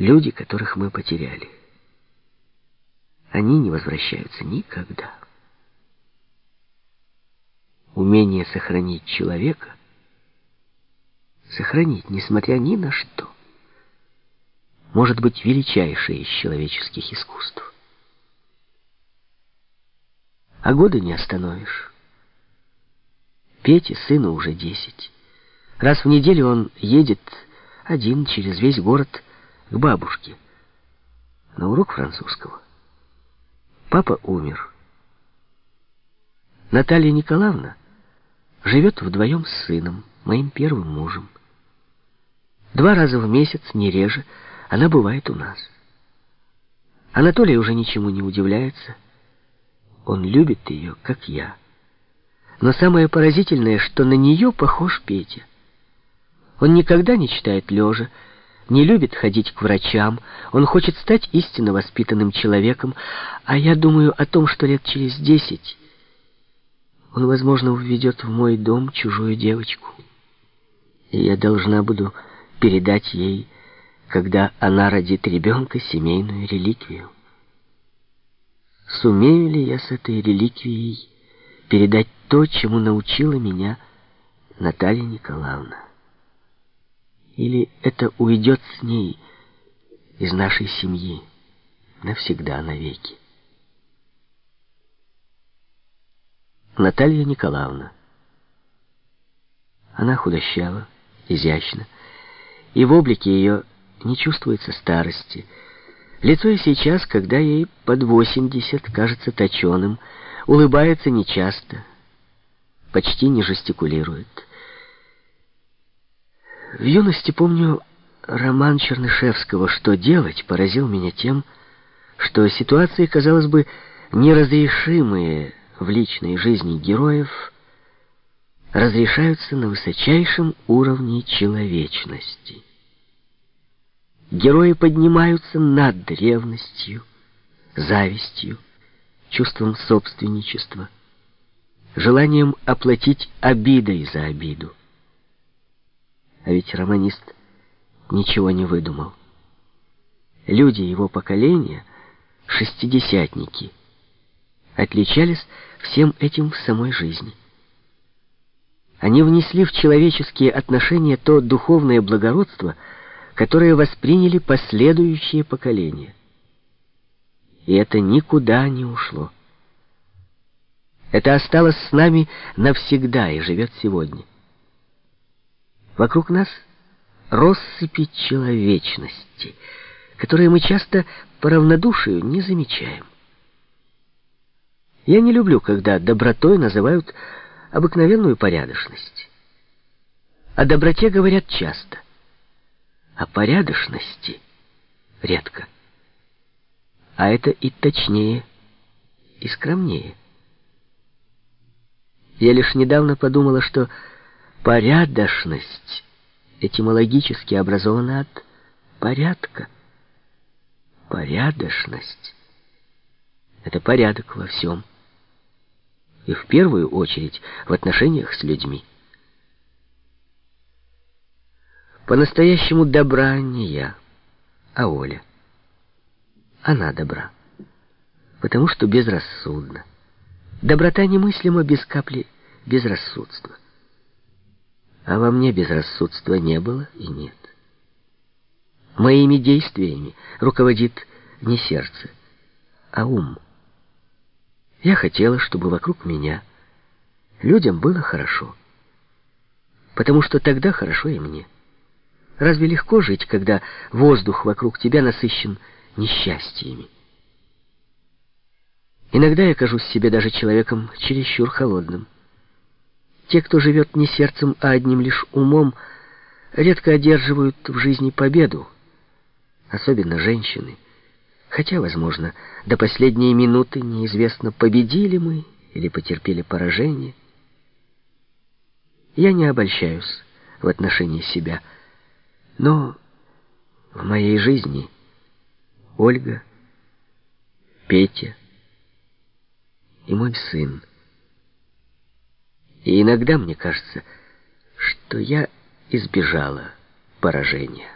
люди, которых мы потеряли. Они не возвращаются никогда. Умение сохранить человека, сохранить, несмотря ни на что, может быть величайшее из человеческих искусств. А годы не остановишь. Пете сыну уже десять. Раз в неделю он едет один через весь город к бабушке на урок французского. Папа умер. Наталья Николаевна живет вдвоем с сыном, моим первым мужем. Два раза в месяц, не реже, она бывает у нас. Анатолий уже ничему не удивляется. Он любит ее, как я. Но самое поразительное, что на нее похож Петя. Он никогда не читает лежа, не любит ходить к врачам, он хочет стать истинно воспитанным человеком, а я думаю о том, что лет через десять он, возможно, введет в мой дом чужую девочку. И я должна буду передать ей, когда она родит ребенка, семейную реликвию. Сумею ли я с этой реликвией передать то, чему научила меня Наталья Николаевна? Или это уйдет с ней из нашей семьи навсегда, навеки? Наталья Николаевна. Она худощава, изящна, и в облике ее не чувствуется старости. Лицо и сейчас, когда ей под восемьдесят, кажется точеным, улыбается нечасто, почти не жестикулирует. В юности помню роман Чернышевского «Что делать?» поразил меня тем, что ситуации, казалось бы, неразрешимые в личной жизни героев, разрешаются на высочайшем уровне человечности. Герои поднимаются над ревностью, завистью, чувством собственничества, желанием оплатить обидой за обиду. А ведь романист ничего не выдумал. Люди его поколения, шестидесятники, отличались всем этим в самой жизни. Они внесли в человеческие отношения то духовное благородство, которое восприняли последующие поколения. И это никуда не ушло. Это осталось с нами навсегда и живет сегодня. Вокруг нас россыпи человечности, которые мы часто по равнодушию не замечаем. Я не люблю, когда добротой называют обыкновенную порядочность. О доброте говорят часто, о порядочности редко. А это и точнее, и скромнее. Я лишь недавно подумала, что Порядочность этимологически образована от порядка. Порядочность — это порядок во всем. И в первую очередь в отношениях с людьми. По-настоящему добра не я, а Оля. Она добра, потому что безрассудна. Доброта немыслима без капли безрассудства. А во мне безрассудства не было и нет. Моими действиями руководит не сердце, а ум. Я хотела, чтобы вокруг меня людям было хорошо. Потому что тогда хорошо и мне. Разве легко жить, когда воздух вокруг тебя насыщен несчастьями? Иногда я кажусь себе даже человеком чересчур холодным. Те, кто живет не сердцем, а одним лишь умом, редко одерживают в жизни победу, особенно женщины. Хотя, возможно, до последней минуты неизвестно, победили мы или потерпели поражение. Я не обольщаюсь в отношении себя, но в моей жизни Ольга, Петя и мой сын — и иногда мне кажется, что я избежала поражения.